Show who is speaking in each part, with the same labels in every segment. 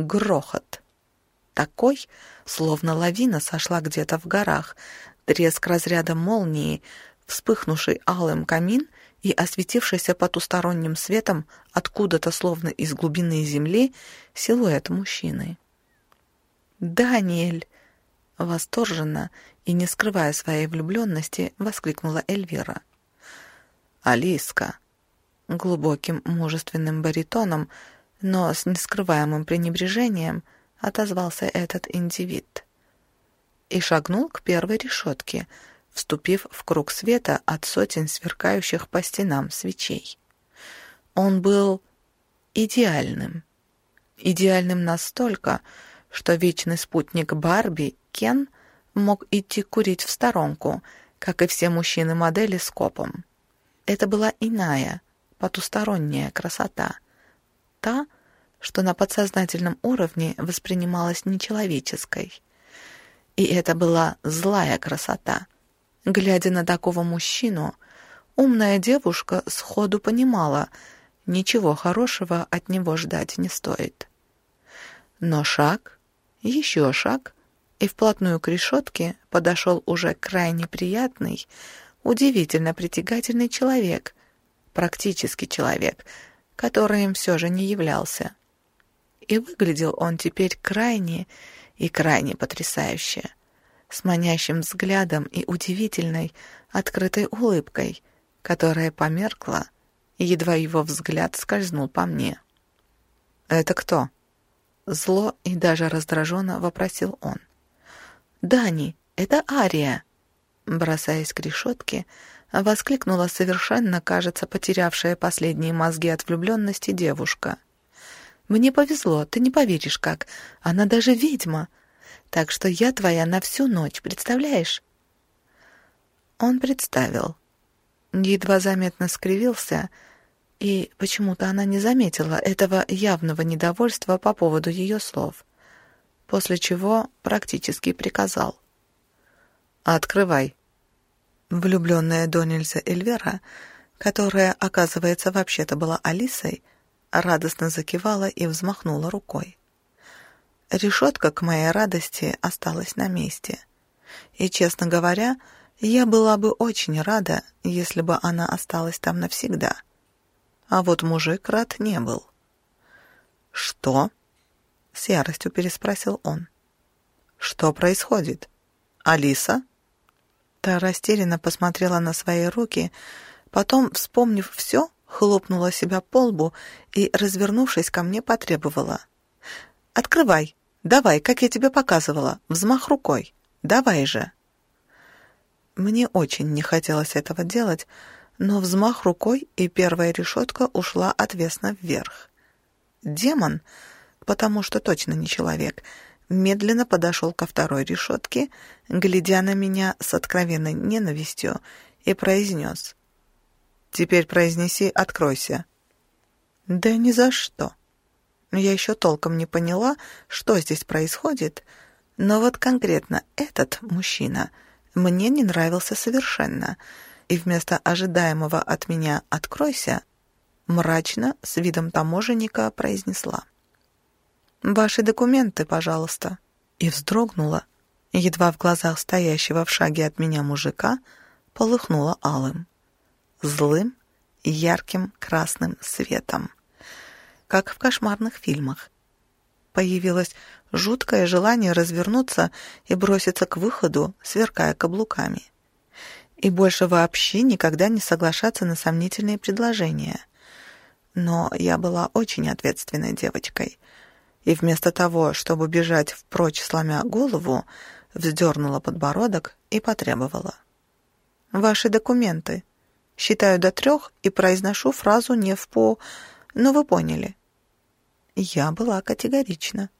Speaker 1: грохот. Такой, словно лавина сошла где-то в горах, треск разряда молнии, вспыхнувший алым камин и осветившийся потусторонним светом откуда-то словно из глубины земли силуэт мужчины. «Даниэль!» — восторженно и не скрывая своей влюбленности, воскликнула Эльвира. «Алиска!» — глубоким мужественным баритоном, но с нескрываемым пренебрежением отозвался этот индивид. И шагнул к первой решетке, вступив в круг света от сотен сверкающих по стенам свечей. Он был идеальным. Идеальным настолько, что вечный спутник Барби, Кен, мог идти курить в сторонку, как и все мужчины-модели с копом. Это была иная, потусторонняя красота. Та, что на подсознательном уровне воспринималась нечеловеческой. И это была злая красота. Глядя на такого мужчину, умная девушка сходу понимала, ничего хорошего от него ждать не стоит. Но шаг, еще шаг, и вплотную к решетке подошел уже крайне приятный, удивительно притягательный человек, практически человек, которым все же не являлся. И выглядел он теперь крайне и крайне потрясающе, с манящим взглядом и удивительной, открытой улыбкой, которая померкла, едва его взгляд скользнул по мне. «Это кто?» Зло и даже раздраженно вопросил он. «Дани, это Ария!» Бросаясь к решетке, воскликнула совершенно, кажется, потерявшая последние мозги от влюбленности девушка. «Мне повезло, ты не поверишь как. Она даже ведьма. Так что я твоя на всю ночь, представляешь?» Он представил. Едва заметно скривился, и почему-то она не заметила этого явного недовольства по поводу ее слов, после чего практически приказал. «Открывай». Влюбленная до Эльвера, которая, оказывается, вообще-то была Алисой, радостно закивала и взмахнула рукой. Решетка, к моей радости, осталась на месте. И, честно говоря, я была бы очень рада, если бы она осталась там навсегда. А вот мужик рад не был. «Что?» — с яростью переспросил он. «Что происходит? Алиса?» Та растерянно посмотрела на свои руки, потом, вспомнив все, хлопнула себя по лбу и, развернувшись ко мне, потребовала. «Открывай! Давай, как я тебе показывала, взмах рукой! Давай же!» Мне очень не хотелось этого делать, но взмах рукой, и первая решетка ушла отвесно вверх. Демон, потому что точно не человек — медленно подошел ко второй решетке, глядя на меня с откровенной ненавистью, и произнес. «Теперь произнеси «откройся». «Да ни за что». Я еще толком не поняла, что здесь происходит, но вот конкретно этот мужчина мне не нравился совершенно, и вместо ожидаемого от меня «откройся» мрачно, с видом таможенника, произнесла. «Ваши документы, пожалуйста». И вздрогнула, едва в глазах стоящего в шаге от меня мужика полыхнула алым, злым, ярким красным светом, как в кошмарных фильмах. Появилось жуткое желание развернуться и броситься к выходу, сверкая каблуками. И больше вообще никогда не соглашаться на сомнительные предложения. Но я была очень ответственной девочкой — и вместо того, чтобы бежать впрочь, сломя голову, вздернула подбородок и потребовала. «Ваши документы. Считаю до трех и произношу фразу не в по... Но вы поняли». Я была категорична.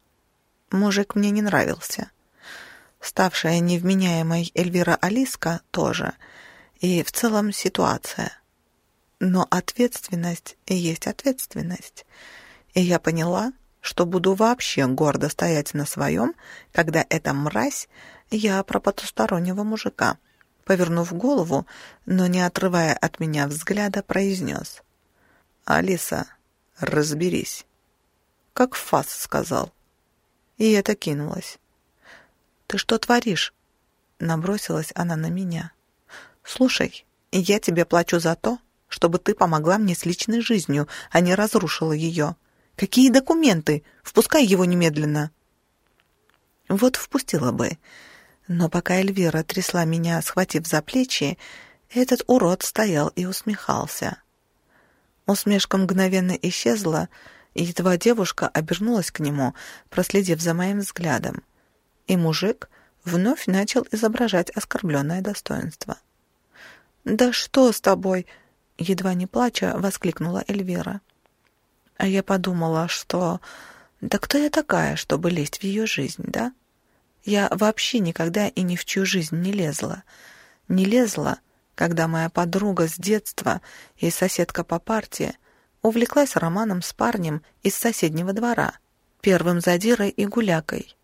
Speaker 1: Мужик мне не нравился. Ставшая невменяемой Эльвира Алиска тоже. И в целом ситуация. Но ответственность есть ответственность. И я поняла, что буду вообще гордо стоять на своем, когда эта мразь, я про потустороннего мужика, повернув голову, но не отрывая от меня взгляда, произнес. «Алиса, разберись». Как Фас сказал. и это кинулось. «Ты что творишь?» Набросилась она на меня. «Слушай, я тебе плачу за то, чтобы ты помогла мне с личной жизнью, а не разрушила ее. Какие документы? Впускай его немедленно!» Вот впустила бы. Но пока Эльвира трясла меня, схватив за плечи, этот урод стоял и усмехался. Усмешка мгновенно исчезла, и едва девушка обернулась к нему, проследив за моим взглядом. И мужик вновь начал изображать оскорбленное достоинство. «Да что с тобой?» — едва не плача воскликнула Эльвира. А я подумала, что... Да кто я такая, чтобы лезть в ее жизнь, да? Я вообще никогда и ни в чью жизнь не лезла. Не лезла, когда моя подруга с детства и соседка по партии увлеклась романом с парнем из соседнего двора, первым задирой и гулякой.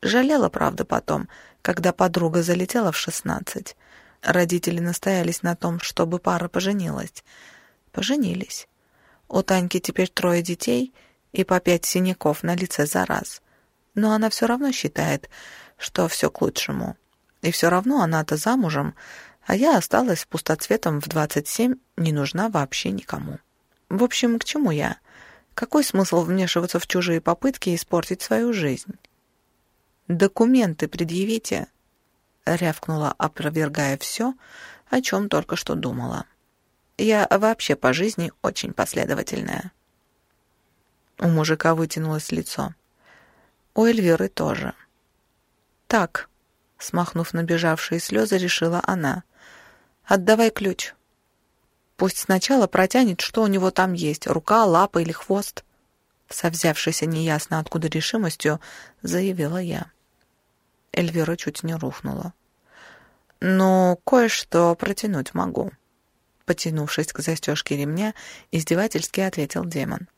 Speaker 1: Жалела, правда, потом, когда подруга залетела в шестнадцать. Родители настоялись на том, чтобы пара поженилась. Поженились. У Таньки теперь трое детей и по пять синяков на лице за раз. Но она все равно считает, что все к лучшему. И все равно она-то замужем, а я осталась пустоцветом в двадцать семь, не нужна вообще никому. В общем, к чему я? Какой смысл вмешиваться в чужие попытки испортить свою жизнь? «Документы предъявите», — рявкнула, опровергая все, о чем только что думала. «Я вообще по жизни очень последовательная». У мужика вытянулось лицо. У Эльвиры тоже. «Так», — смахнув набежавшие слезы, решила она, — «отдавай ключ». Пусть сначала протянет, что у него там есть, рука, лапа или хвост. Со взявшейся неясно откуда решимостью, заявила я. Эльвира чуть не рухнула. «Ну, кое-что протянуть могу», — потянувшись к застежке ремня, издевательски ответил демон.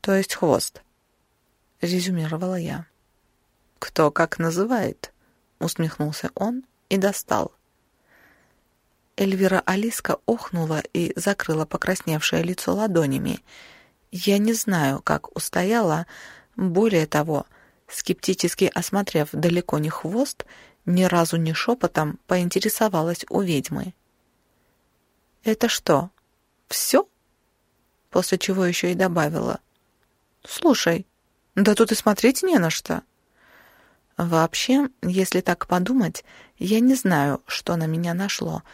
Speaker 1: «То есть хвост», — резюмировала я. «Кто как называет?» — усмехнулся он и достал. Эльвира Алиска охнула и закрыла покрасневшее лицо ладонями. Я не знаю, как устояла, более того, скептически осмотрев далеко не хвост, ни разу не шепотом поинтересовалась у ведьмы. «Это что, все?» После чего еще и добавила. «Слушай, да тут и смотреть не на что». Вообще, если так подумать, я не знаю, что на меня нашло —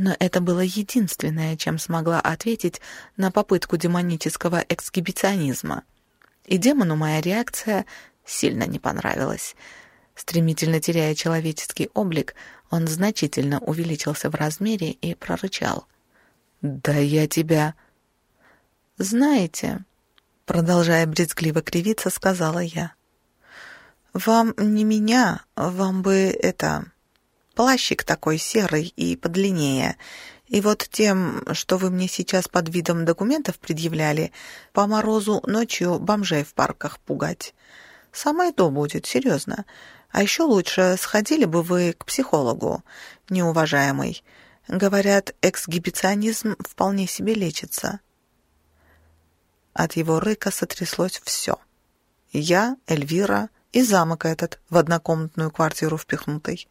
Speaker 1: но это было единственное, чем смогла ответить на попытку демонического эксгибиционизма. И демону моя реакция сильно не понравилась. Стремительно теряя человеческий облик, он значительно увеличился в размере и прорычал. «Да я тебя...» «Знаете...» — продолжая брезгливо кривиться, сказала я. «Вам не меня, вам бы это...» Плащик такой серый и подлиннее. И вот тем, что вы мне сейчас под видом документов предъявляли, по морозу ночью бомжей в парках пугать. Самое то будет, серьезно. А еще лучше сходили бы вы к психологу, неуважаемый. Говорят, эксгибиционизм вполне себе лечится. От его рыка сотряслось все. Я, Эльвира и замок этот в однокомнатную квартиру впихнутый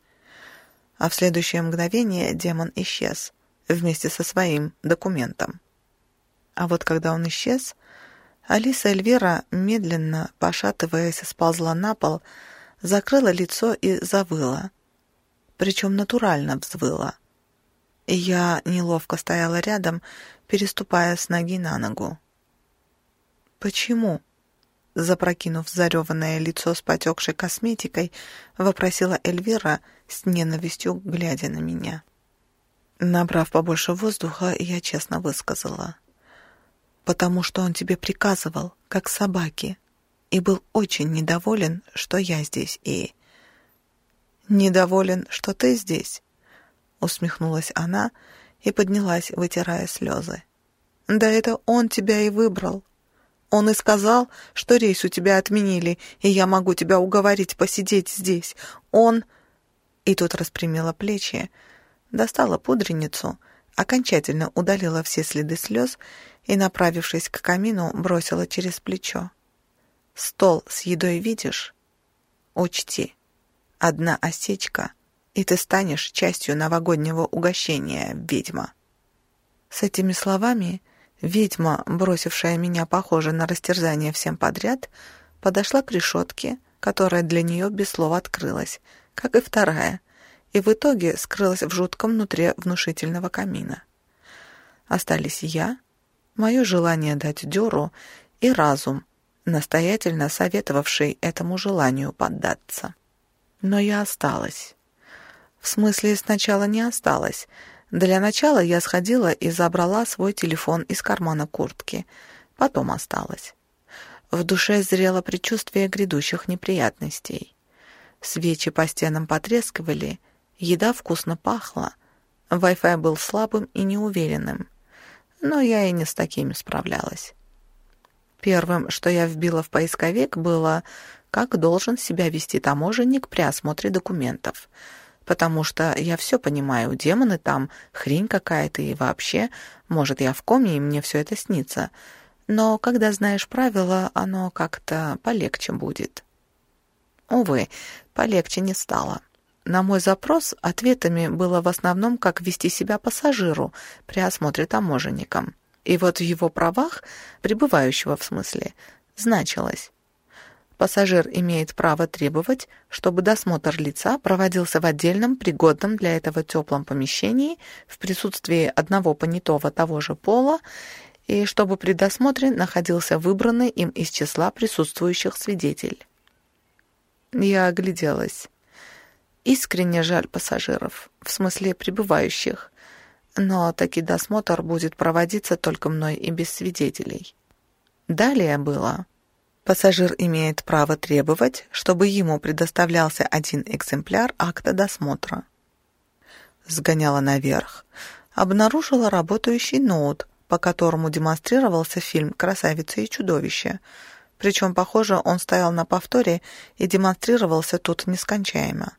Speaker 1: а в следующее мгновение демон исчез вместе со своим документом. А вот когда он исчез, Алиса Эльвира, медленно, пошатываясь, сползла на пол, закрыла лицо и завыла. Причем натурально взвыла. Я неловко стояла рядом, переступая с ноги на ногу. «Почему?» Запрокинув зареванное лицо с потекшей косметикой, вопросила Эльвира с ненавистью, глядя на меня. Набрав побольше воздуха, я честно высказала. «Потому что он тебе приказывал, как собаке, и был очень недоволен, что я здесь и...» «Недоволен, что ты здесь?» Усмехнулась она и поднялась, вытирая слезы. «Да это он тебя и выбрал. Он и сказал, что рейс у тебя отменили, и я могу тебя уговорить посидеть здесь. Он...» И тут распрямила плечи, достала пудреницу, окончательно удалила все следы слез и, направившись к камину, бросила через плечо. «Стол с едой видишь? Учти, одна осечка, и ты станешь частью новогоднего угощения, ведьма». С этими словами ведьма, бросившая меня, похоже на растерзание всем подряд, подошла к решетке, которая для нее без слова открылась, как и вторая, и в итоге скрылась в жутком внутри внушительного камина. Остались я, мое желание дать дёру и разум, настоятельно советовавший этому желанию поддаться. Но я осталась. В смысле, сначала не осталась. Для начала я сходила и забрала свой телефон из кармана куртки. Потом осталась. В душе зрело предчувствие грядущих неприятностей. Свечи по стенам потрескивали, еда вкусно пахла. Wi-Fi был слабым и неуверенным. Но я и не с такими справлялась. Первым, что я вбила в поисковик, было «Как должен себя вести таможенник при осмотре документов?» Потому что я все понимаю, демоны там, хрень какая-то и вообще, может, я в коме, и мне все это снится. Но когда знаешь правила, оно как-то полегче будет. Увы, полегче не стало. На мой запрос ответами было в основном, как вести себя пассажиру при осмотре таможенником. И вот в его правах, пребывающего в смысле, значилось Пассажир имеет право требовать, чтобы досмотр лица проводился в отдельном, пригодном для этого теплом помещении в присутствии одного понятого того же пола и чтобы при досмотре находился выбранный им из числа присутствующих свидетель. Я огляделась. Искренне жаль пассажиров, в смысле прибывающих, но таки досмотр будет проводиться только мной и без свидетелей. Далее было Пассажир имеет право требовать, чтобы ему предоставлялся один экземпляр акта досмотра. Сгоняла наверх, обнаружила работающий ноут, по которому демонстрировался фильм «Красавица и чудовище», причем, похоже, он стоял на повторе и демонстрировался тут нескончаемо.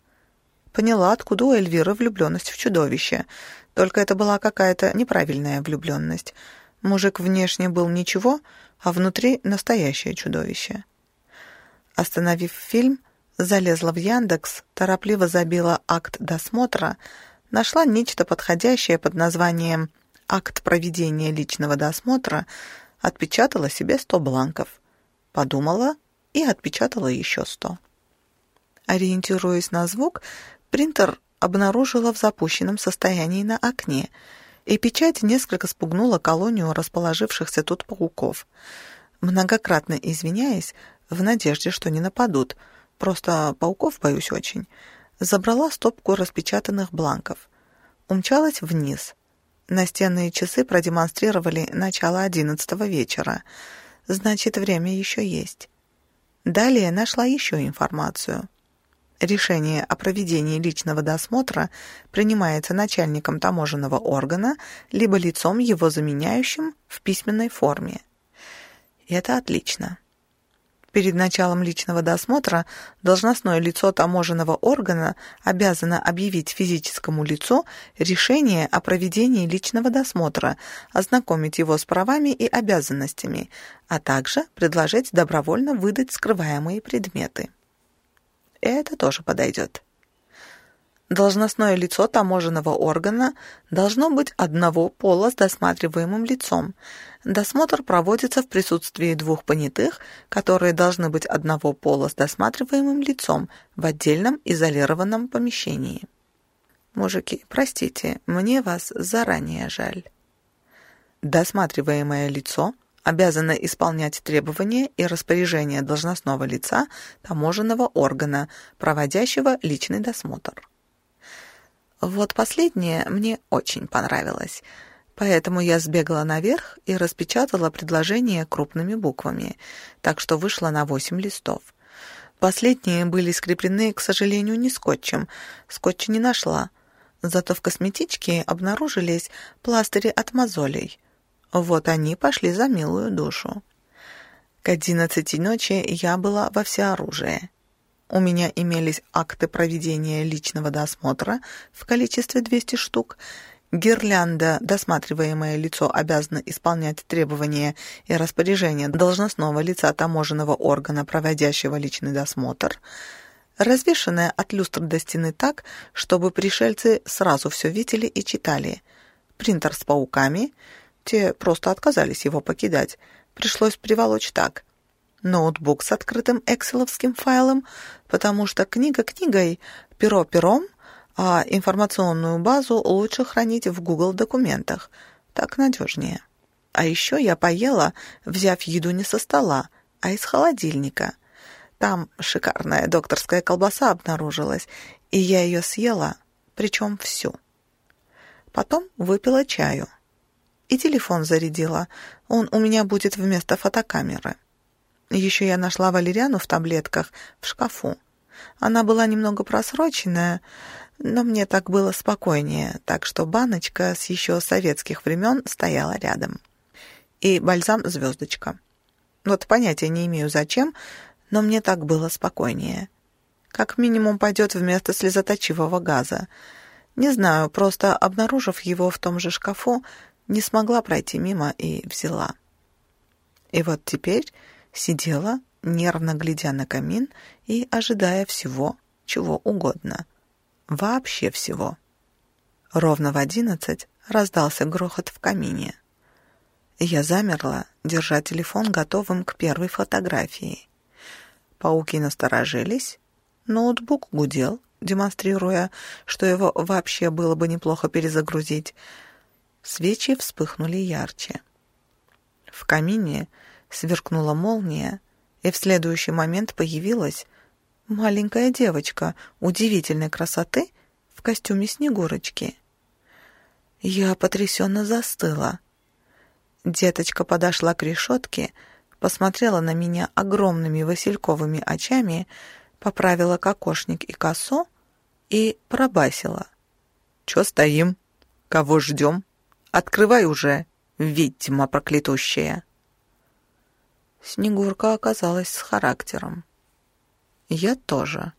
Speaker 1: Поняла, откуда у Эльвиры влюбленность в чудовище, только это была какая-то неправильная влюбленность. Мужик внешне был ничего, а внутри настоящее чудовище. Остановив фильм, залезла в Яндекс, торопливо забила акт досмотра, нашла нечто подходящее под названием «Акт проведения личного досмотра», отпечатала себе сто бланков, подумала и отпечатала еще сто. Ориентируясь на звук, принтер обнаружила в запущенном состоянии на окне — и печать несколько спугнула колонию расположившихся тут пауков. Многократно извиняясь, в надежде, что не нападут, просто пауков боюсь очень, забрала стопку распечатанных бланков. Умчалась вниз. Настенные часы продемонстрировали начало одиннадцатого вечера. Значит, время еще есть. Далее нашла еще информацию. Решение о проведении личного досмотра принимается начальником таможенного органа либо лицом, его заменяющим в письменной форме. И это отлично. Перед началом личного досмотра должностное лицо таможенного органа обязано объявить физическому лицу решение о проведении личного досмотра, ознакомить его с правами и обязанностями, а также предложить добровольно выдать скрываемые предметы. Это тоже подойдет. Должностное лицо таможенного органа должно быть одного пола с досматриваемым лицом. Досмотр проводится в присутствии двух понятых, которые должны быть одного пола с досматриваемым лицом в отдельном изолированном помещении. Мужики, простите, мне вас заранее жаль. Досматриваемое лицо обязана исполнять требования и распоряжения должностного лица таможенного органа, проводящего личный досмотр. Вот последнее мне очень понравилось, поэтому я сбегала наверх и распечатала предложение крупными буквами, так что вышло на восемь листов. Последние были скреплены, к сожалению, не скотчем, скотча не нашла, зато в косметичке обнаружились пластыри от мозолей — вот они пошли за милую душу. К одиннадцати ночи я была во всеоружии. У меня имелись акты проведения личного досмотра в количестве 200 штук, гирлянда, досматриваемое лицо обязано исполнять требования и распоряжения должностного лица таможенного органа, проводящего личный досмотр, развешанная от люстры до стены так, чтобы пришельцы сразу все видели и читали. Принтер с пауками, те просто отказались его покидать, пришлось приволочь так. Ноутбук с открытым экселовским файлом, потому что книга книгой, перо пером, а информационную базу лучше хранить в Google документах, так надежнее. А еще я поела, взяв еду не со стола, а из холодильника. Там шикарная докторская колбаса обнаружилась, и я ее съела, причем всю. Потом выпила чаю. И телефон зарядила, он у меня будет вместо фотокамеры. Еще я нашла валериану в таблетках в шкафу. Она была немного просроченная, но мне так было спокойнее, так что баночка с еще советских времен стояла рядом. И бальзам «Звездочка». Вот понятия не имею зачем, но мне так было спокойнее. Как минимум пойдет вместо слезоточивого газа. Не знаю, просто обнаружив его в том же шкафу, не смогла пройти мимо и взяла. И вот теперь сидела, нервно глядя на камин и ожидая всего, чего угодно. Вообще всего. Ровно в одиннадцать раздался грохот в камине. Я замерла, держа телефон готовым к первой фотографии. Пауки насторожились, ноутбук гудел, демонстрируя, что его вообще было бы неплохо перезагрузить. Свечи вспыхнули ярче. В камине сверкнула молния, и в следующий момент появилась маленькая девочка удивительной красоты в костюме Снегурочки. Я потрясенно застыла. Деточка подошла к решетке, посмотрела на меня огромными васильковыми очами, поправила кокошник и косу и пробасила. «Чё стоим? Кого ждем? Открывай уже, ведьма проклятущая!» Снегурка оказалась с характером. Я тоже.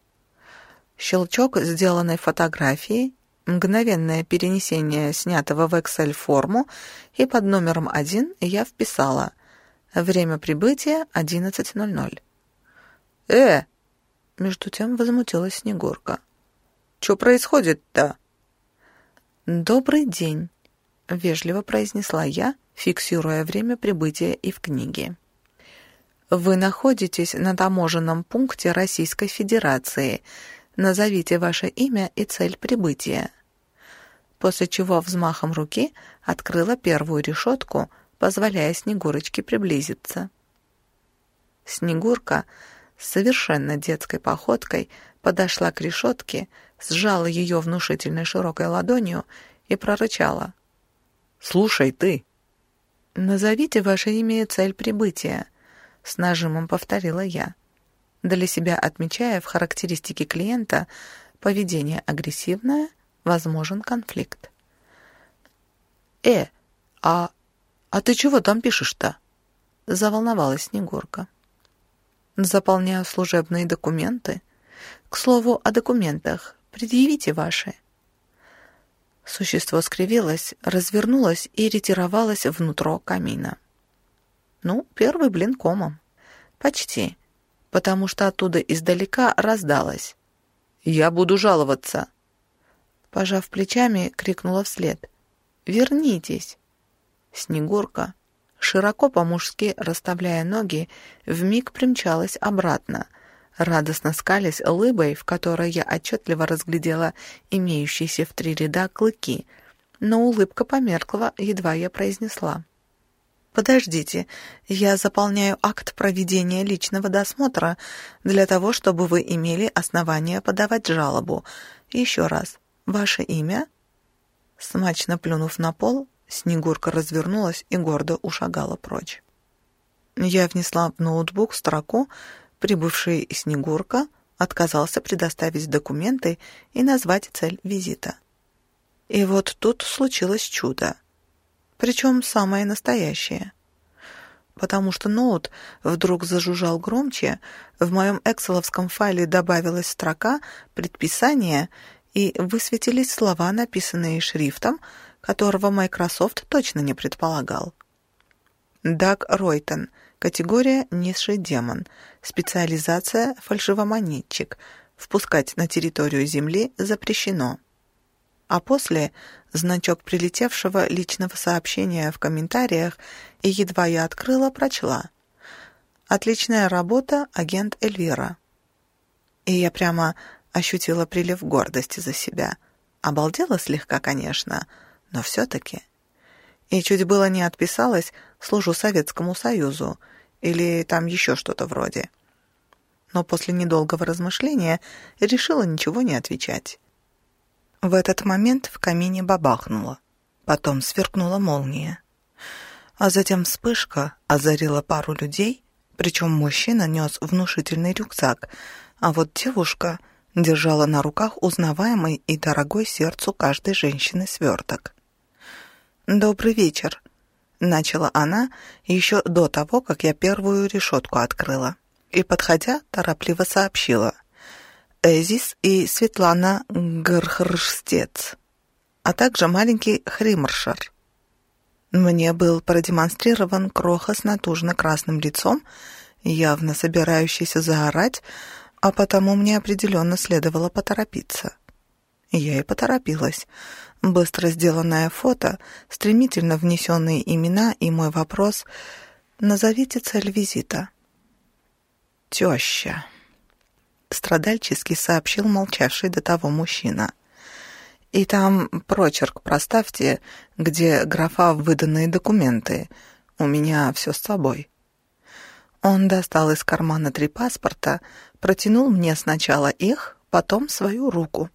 Speaker 1: Щелчок сделанной фотографии, мгновенное перенесение снятого в Excel-форму, и под номером один я вписала «Время прибытия 11.00». «Э!» — между тем возмутилась Снегурка. «Чё происходит-то?» «Добрый день», — вежливо произнесла я, фиксируя время прибытия и в книге. Вы находитесь на таможенном пункте Российской Федерации. Назовите ваше имя и цель прибытия. После чего взмахом руки открыла первую решетку, позволяя Снегурочке приблизиться. Снегурка с совершенно детской походкой подошла к решетке, сжала ее внушительной широкой ладонью и прорычала. «Слушай, ты!» «Назовите ваше имя и цель прибытия», — с нажимом повторила я, для себя отмечая в характеристике клиента поведение агрессивное, возможен конфликт. «Э, а, а ты чего там пишешь-то?» — заволновалась Снегурка. «Заполняю служебные документы. К слову о документах. Предъявите ваши». Существо скривилось, развернулось и ретировалось внутрь камина. Ну, первый блин комом. Почти. Потому что оттуда издалека раздалось. «Я буду жаловаться!» Пожав плечами, крикнула вслед. «Вернитесь!» Снегурка, широко по-мужски расставляя ноги, вмиг примчалась обратно, радостно скались лыбой, в которой я отчетливо разглядела имеющиеся в три ряда клыки, но улыбка померкла, едва я произнесла. «Подождите, я заполняю акт проведения личного досмотра для того, чтобы вы имели основания подавать жалобу. Еще раз, ваше имя?» Смачно плюнув на пол, Снегурка развернулась и гордо ушагала прочь. Я внесла в ноутбук строку «Прибывший Снегурка» отказался предоставить документы и назвать цель визита. И вот тут случилось чудо причем самое настоящее. Потому что ноут вдруг зажужжал громче, в моем экселовском файле добавилась строка предписания и высветились слова, написанные шрифтом, которого Microsoft точно не предполагал. Даг Ройтон, категория «Низший демон», специализация «Фальшивомонетчик», впускать на территорию Земли запрещено. А после значок прилетевшего личного сообщения в комментариях, и едва я открыла, прочла. «Отличная работа, агент Эльвира». И я прямо ощутила прилив гордости за себя. Обалдела слегка, конечно, но все-таки. И чуть было не отписалась «Служу Советскому Союзу» или там еще что-то вроде. Но после недолгого размышления решила ничего не отвечать. В этот момент в камине бабахнуло. Потом сверкнула молния. А затем вспышка озарила пару людей, причем мужчина нес внушительный рюкзак, а вот девушка держала на руках узнаваемый и дорогой сердцу каждой женщины сверток. «Добрый вечер», — начала она еще до того, как я первую решетку открыла, и, подходя, торопливо сообщила. Эзис и Светлана Гархрштец, а также маленький Хримршер. Мне был продемонстрирован кроха с натужно-красным лицом, явно собирающийся заорать, а потому мне определенно следовало поторопиться. Я и поторопилась. Быстро сделанное фото, стремительно внесенные имена и мой вопрос «Назовите цель визита». «Теща» страдальчески сообщил молчавший до того мужчина. «И там прочерк проставьте, где графа «выданные документы». У меня все с собой». Он достал из кармана три паспорта, протянул мне сначала их, потом свою руку.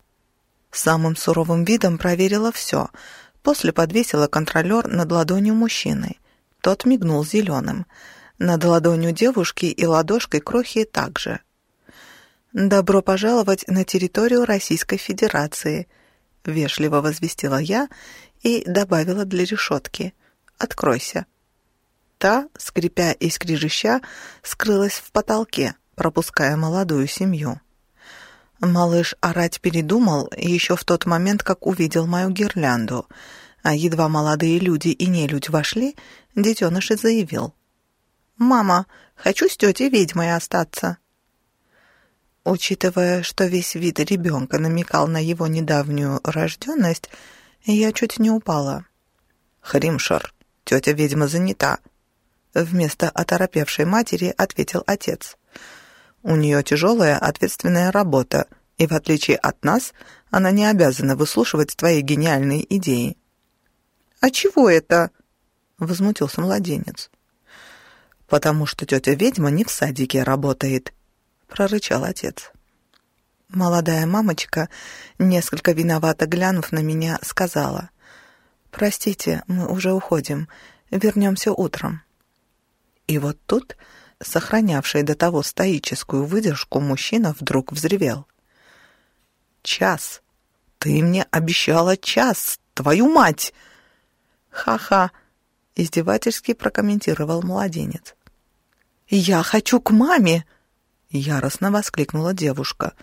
Speaker 1: Самым суровым видом проверила все, после подвесила контролер над ладонью мужчины. Тот мигнул зеленым. Над ладонью девушки и ладошкой крохи также. «Добро пожаловать на территорию Российской Федерации», — вежливо возвестила я и добавила для решетки. «Откройся». Та, скрипя и скрижища, скрылась в потолке, пропуская молодую семью. Малыш орать передумал еще в тот момент, как увидел мою гирлянду, а едва молодые люди и нелюдь вошли, детеныш и заявил. «Мама, хочу с тетей ведьмой остаться». Учитывая, что весь вид ребенка намекал на его недавнюю рожденность, я чуть не упала. «Хримшар, тетя ведьма занята», — вместо оторопевшей матери ответил отец. «У нее тяжелая ответственная работа, и в отличие от нас, она не обязана выслушивать твои гениальные идеи». «А чего это?» — возмутился младенец. «Потому что тетя ведьма не в садике работает», — прорычал отец. Молодая мамочка, несколько виновато глянув на меня, сказала, «Простите, мы уже уходим, вернемся утром». И вот тут, сохранявший до того стоическую выдержку, мужчина вдруг взревел. «Час! Ты мне обещала час, твою мать!» «Ха-ха!» — издевательски прокомментировал младенец. «Я хочу к маме!» — яростно воскликнула девушка.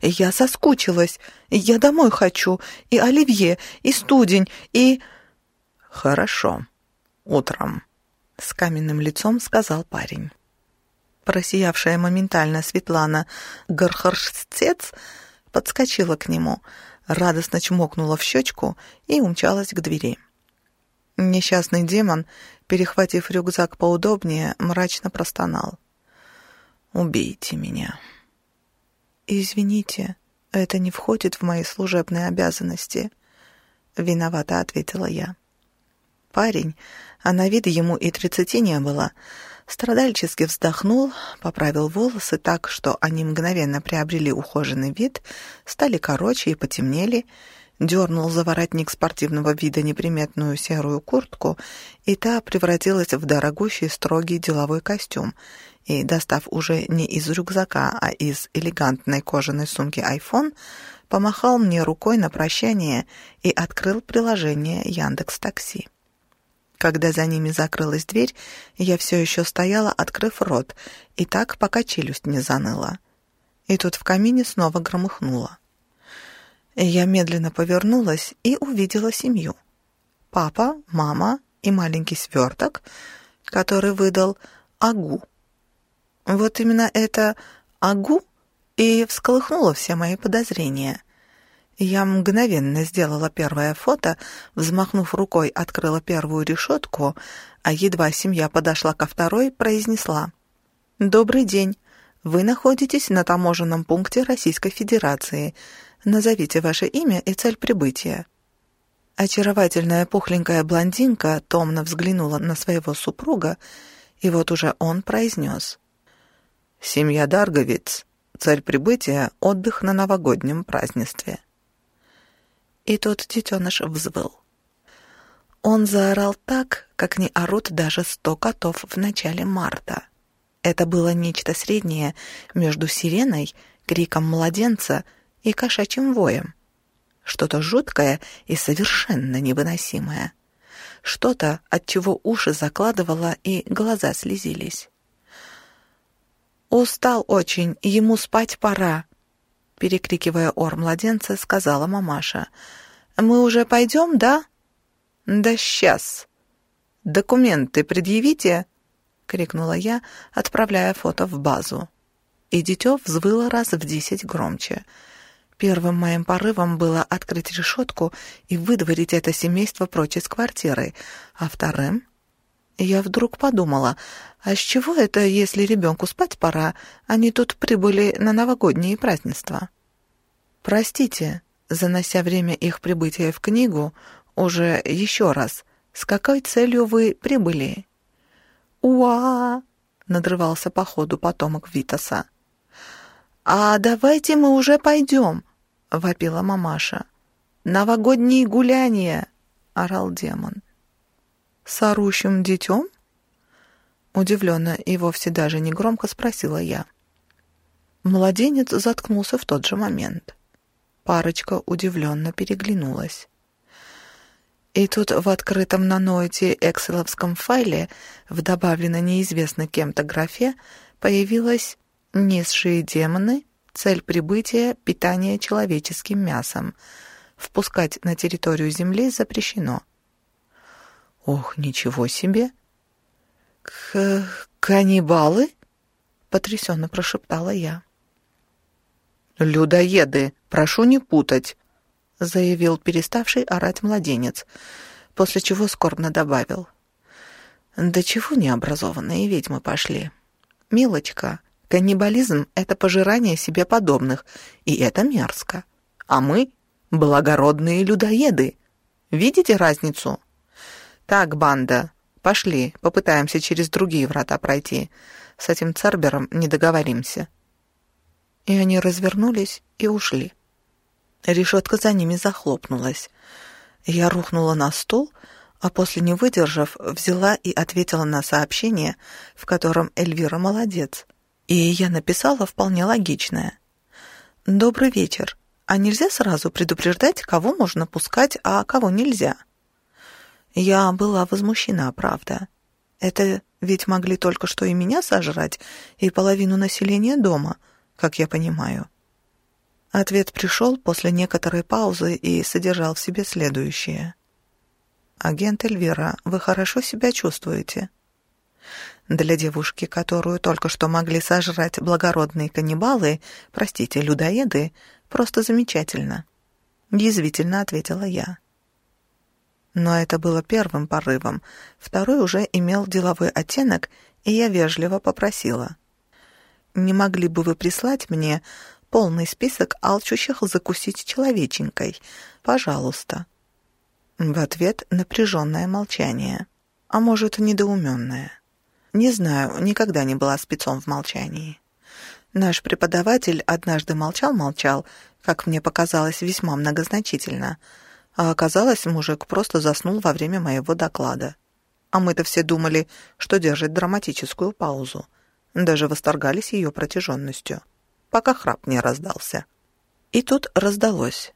Speaker 1: «Я соскучилась. Я домой хочу. И оливье, и студень, и...» «Хорошо. Утром», — с каменным лицом сказал парень. Просиявшая моментально Светлана Гархарштец подскочила к нему, радостно чмокнула в щечку и умчалась к двери. Несчастный демон, перехватив рюкзак поудобнее, мрачно простонал. Убейте меня. Извините, это не входит в мои служебные обязанности. Виновата, ответила я. Парень, а на вид ему и тридцати не было, страдальчески вздохнул, поправил волосы так, что они мгновенно приобрели ухоженный вид, стали короче и потемнели, дернул за воротник спортивного вида неприметную серую куртку, и та превратилась в дорогущий строгий деловой костюм, и, достав уже не из рюкзака, а из элегантной кожаной сумки iPhone, помахал мне рукой на прощание и открыл приложение Яндекс Такси. Когда за ними закрылась дверь, я все еще стояла, открыв рот, и так, пока челюсть не заныла. И тут в камине снова громыхнуло. Я медленно повернулась и увидела семью. Папа, мама и маленький сверток, который выдал Агу. Вот именно это «агу» и всколыхнуло все мои подозрения. Я мгновенно сделала первое фото, взмахнув рукой, открыла первую решетку, а едва семья подошла ко второй, произнесла «Добрый день. Вы находитесь на таможенном пункте Российской Федерации. Назовите ваше имя и цель прибытия». Очаровательная пухленькая блондинка томно взглянула на своего супруга, и вот уже он произнес. «Семья Дарговиц. Цель прибытия — отдых на новогоднем празднестве». И тот детеныш взвыл. Он заорал так, как не орут даже сто котов в начале марта. Это было нечто среднее между сиреной, криком младенца и кошачьим воем. Что-то жуткое и совершенно невыносимое. Что-то, от чего уши закладывало и глаза слезились. «Устал очень, ему спать пора», — перекрикивая ор младенца, сказала мамаша. «Мы уже пойдем, да?» «Да сейчас. Документы предъявите», — крикнула я, отправляя фото в базу. И дитё взвыло раз в десять громче — Первым моим порывом было открыть решетку и выдворить это семейство прочь из квартиры, а вторым... Я вдруг подумала, а с чего это, если ребенку спать пора, они тут прибыли на новогодние празднества? Простите, занося время их прибытия в книгу, уже еще раз, с какой целью вы прибыли? «Уа!» — надрывался по ходу потомок Витаса. «А давайте мы уже пойдем!» — вопила мамаша. «Новогодние гуляния!» — орал демон. «С орущим детем?» Удивленно и вовсе даже негромко спросила я. Младенец заткнулся в тот же момент. Парочка удивленно переглянулась. И тут в открытом на ноете экселовском файле в добавленной неизвестно кем-то графе появилось «Низшие демоны Цель прибытия — питание человеческим мясом. Впускать на территорию Земли запрещено. Ох, ничего себе! К каннибалы? Потрясенно прошептала я. «Людоеды! Прошу не путать!» — заявил переставший орать младенец, после чего скорбно добавил. «Да чего необразованные ведьмы пошли? Милочка, Каннибализм — это пожирание себе подобных, и это мерзко. А мы — благородные людоеды. Видите разницу? Так, банда, пошли, попытаемся через другие врата пройти. С этим Цербером не договоримся. И они развернулись и ушли. Решетка за ними захлопнулась. Я рухнула на стул, а после, не выдержав, взяла и ответила на сообщение, в котором Эльвира молодец. И я написала вполне логичное. «Добрый вечер. А нельзя сразу предупреждать, кого можно пускать, а кого нельзя?» Я была возмущена, правда. Это ведь могли только что и меня сожрать, и половину населения дома, как я понимаю. Ответ пришел после некоторой паузы и содержал в себе следующее. «Агент Эльвира, вы хорошо себя чувствуете?» Для девушки, которую только что могли сожрать благородные каннибалы, простите, людоеды, просто замечательно. Язвительно ответила я. Но это было первым порывом. Второй уже имел деловой оттенок, и я вежливо попросила. «Не могли бы вы прислать мне полный список алчущих закусить человеченькой? Пожалуйста». В ответ напряженное молчание, а может, недоуменное. Не знаю, никогда не была спецом в молчании. Наш преподаватель однажды молчал-молчал, как мне показалось, весьма многозначительно, а оказалось, мужик просто заснул во время моего доклада. А мы-то все думали, что держит драматическую паузу. Даже восторгались ее протяженностью, пока храп не раздался. И тут раздалось.